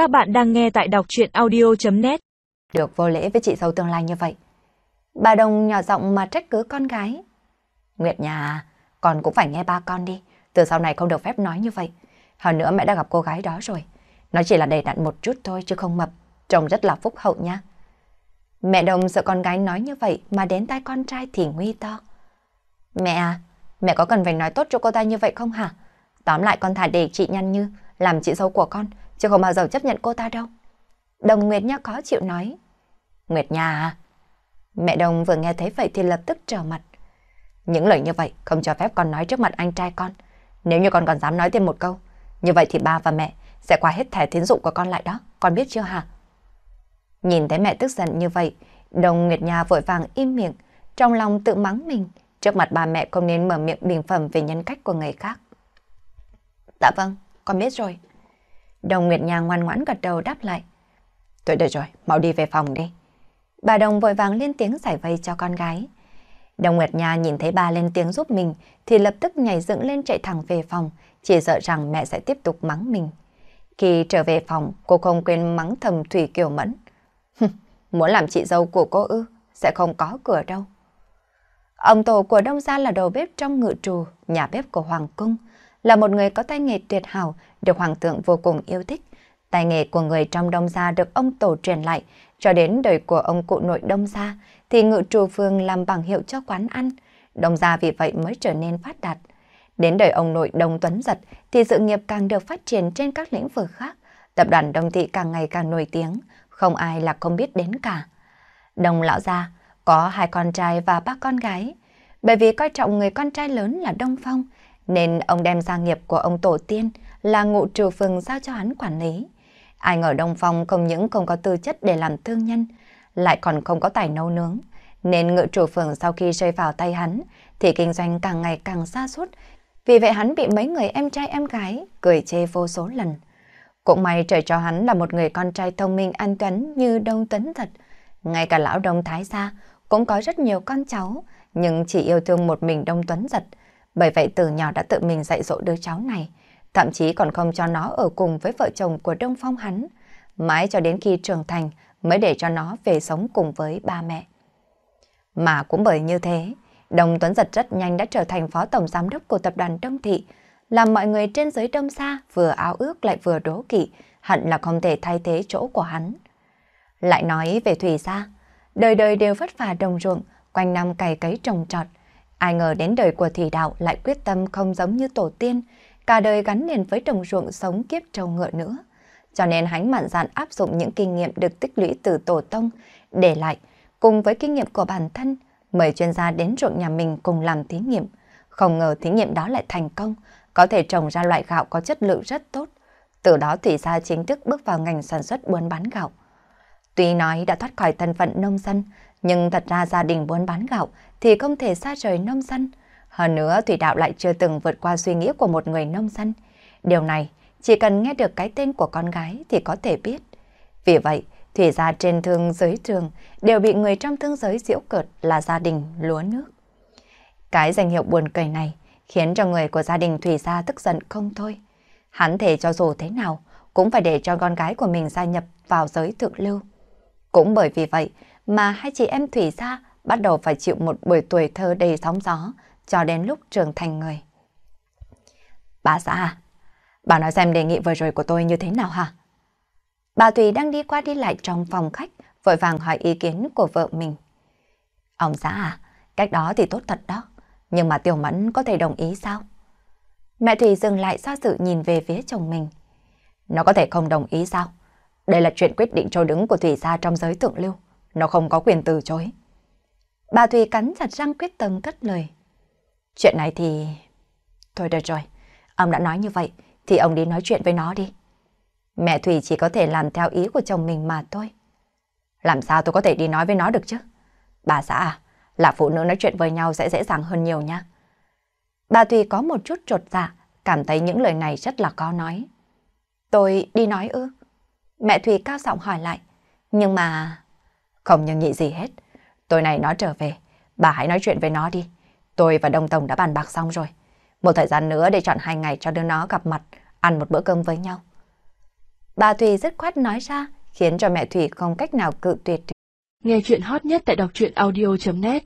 Các bạn đang nghe tại đọc chuyện audio.net Được vô lễ với chị dâu tương lai như vậy. Bà Đồng nhỏ giọng mà trách cứ con gái. Nguyệt nhà, con cũng phải nghe ba con đi. Từ sau này không được phép nói như vậy. Hơn nữa mẹ đã gặp cô gái đó rồi. Nó chỉ là đầy đặn một chút thôi chứ không mập. Trông rất là phúc hậu nha. Mẹ Đồng sợ con gái nói như vậy mà đến tai con trai thì nguy to. Mẹ à, mẹ có cần phải nói tốt cho cô ta như vậy không hả? Tóm lại con thả để chị nhăn như làm chị dâu của con, chứ không bao giờ chấp nhận cô ta đâu. Đồng Nguyệt Nha khó chịu nói. Nguyệt Nha à? Mẹ Đồng vừa nghe thấy vậy thì lập tức trở mặt. Những lời như vậy không cho phép con nói trước mặt anh trai con. Nếu như con còn dám nói thêm một câu, như vậy thì ba và mẹ sẽ qua hết thẻ tín dụng của con lại đó, con biết chưa hả? Nhìn thấy mẹ tức giận như vậy, Đồng Nguyệt Nha vội vàng im miệng, trong lòng tự mắng mình, trước mặt ba mẹ không nên mở miệng bình phẩm về nhân cách của người khác. Dạ vâng, con biết rồi. Đồng Nguyệt Nha ngoan ngoãn gật đầu đáp lại. Tôi được rồi, mau đi về phòng đi. Bà Đồng vội vàng lên tiếng giải vây cho con gái. Đồng Nguyệt Nha nhìn thấy ba lên tiếng giúp mình thì lập tức nhảy dựng lên chạy thẳng về phòng, chỉ sợ rằng mẹ sẽ tiếp tục mắng mình. Khi trở về phòng, cô không quên mắng thầm Thủy Kiều Mẫn. Muốn làm chị dâu của cô ư, sẽ không có cửa đâu. Ông tổ của Đông Gia là đầu bếp trong ngự trù, nhà bếp của Hoàng Cung, là một người có tay nghề tuyệt hảo, được Hoàng thượng vô cùng yêu thích. Tài nghề của người trong Đông Gia được ông tổ truyền lại, cho đến đời của ông cụ nội Đông Gia, thì ngự trù phương làm bằng hiệu cho quán ăn. Đông Gia vì vậy mới trở nên phát đạt. Đến đời ông nội Đông Tuấn Giật thì sự nghiệp càng được phát triển trên các lĩnh vực khác. Tập đoàn Đông Thị càng ngày càng nổi tiếng, không ai là không biết đến cả. Đông Lão Gia có hai con trai và ba con gái. Bởi vì coi trọng người con trai lớn là Đông Phong, nên ông đem gia nghiệp của ông tổ tiên là ngụ trừ phường giao cho hắn quản lý. Ai ngờ Đông Phong không những không có tư chất để làm thương nhân, lại còn không có tài nấu nướng. Nên ngự chủ phường sau khi rơi vào tay hắn, thì kinh doanh càng ngày càng xa suốt. Vì vậy hắn bị mấy người em trai em gái cười chê vô số lần. Cũng may trời cho hắn là một người con trai thông minh an tuấn như Đông Tuấn thật. Ngay cả lão Đông Thái Gia cũng có rất nhiều con cháu, nhưng chỉ yêu thương một mình Đông Tuấn giật. Bởi vậy từ nhỏ đã tự mình dạy dỗ đứa cháu này, thậm chí còn không cho nó ở cùng với vợ chồng của Đông Phong hắn. Mãi cho đến khi trưởng thành mới để cho nó về sống cùng với ba mẹ. Mà cũng bởi như thế, Đông Tuấn Giật rất nhanh đã trở thành phó tổng giám đốc của tập đoàn Đông Thị, làm mọi người trên giới Đông Xa vừa ao ước lại vừa đố kỵ, hận là không thể thay thế chỗ của hắn. Lại nói về Thủy Sa đời đời đều vất vả đồng ruộng, quanh năm cày cấy trồng trọt. Ai ngờ đến đời của thị Đạo lại quyết tâm không giống như tổ tiên, cả đời gắn liền với đồng ruộng sống kiếp trâu ngựa nữa. Cho nên hắn mạn dạn áp dụng những kinh nghiệm được tích lũy từ tổ tông, để lại, cùng với kinh nghiệm của bản thân, mời chuyên gia đến ruộng nhà mình cùng làm thí nghiệm. Không ngờ thí nghiệm đó lại thành công, có thể trồng ra loại gạo có chất lượng rất tốt. Từ đó Thủy Gia chính thức bước vào ngành sản xuất buôn bán gạo. Tuy nói đã thoát khỏi thân phận nông dân, nhưng thật ra gia đình buôn bán gạo thì không thể xa rời nông dân. Hơn nữa Thủy Đạo lại chưa từng vượt qua suy nghĩ của một người nông dân. Điều này chỉ cần nghe được cái tên của con gái thì có thể biết. Vì vậy, Thủy gia trên thương giới trường đều bị người trong thương giới diễu cợt là gia đình lúa nước. Cái danh hiệu buồn cười này khiến cho người của gia đình Thủy gia tức giận không thôi. Hắn thể cho dù thế nào cũng phải để cho con gái của mình gia nhập vào giới thượng lưu. Cũng bởi vì vậy mà hai chị em Thủy gia bắt đầu phải chịu một buổi tuổi thơ đầy sóng gió cho đến lúc trưởng thành người. Bà xã à bà nói xem đề nghị vừa rồi của tôi như thế nào hả? Bà Thủy đang đi qua đi lại trong phòng khách, vội vàng hỏi ý kiến của vợ mình. Ông xã à, cách đó thì tốt thật đó, nhưng mà Tiểu Mẫn có thể đồng ý sao? Mẹ Thủy dừng lại do sự nhìn về phía chồng mình. Nó có thể không đồng ý sao? Đây là chuyện quyết định chỗ đứng của Thủy gia trong giới thượng lưu. Nó không có quyền từ chối. Bà Thủy cắn chặt răng quyết tâm cất lời. Chuyện này thì... Thôi được rồi, ông đã nói như vậy thì ông đi nói chuyện với nó đi. Mẹ Thủy chỉ có thể làm theo ý của chồng mình mà thôi. Làm sao tôi có thể đi nói với nó được chứ? Bà xã à, là phụ nữ nói chuyện với nhau sẽ dễ dàng hơn nhiều nha. Bà Thủy có một chút trột dạ, cảm thấy những lời này rất là có nói. Tôi đi nói ư? Mẹ Thùy cao giọng hỏi lại. Nhưng mà... Không nhưng nhị gì hết. Tối này nó trở về, bà hãy nói chuyện với nó đi. Tôi và Đông Tổng đã bàn bạc xong rồi. Một thời gian nữa để chọn hai ngày cho đứa nó gặp mặt, ăn một bữa cơm với nhau. Bà Thùy rất khoát nói ra, khiến cho mẹ Thùy không cách nào cự tuyệt. Nghe chuyện hot nhất tại đọc truyện audio.net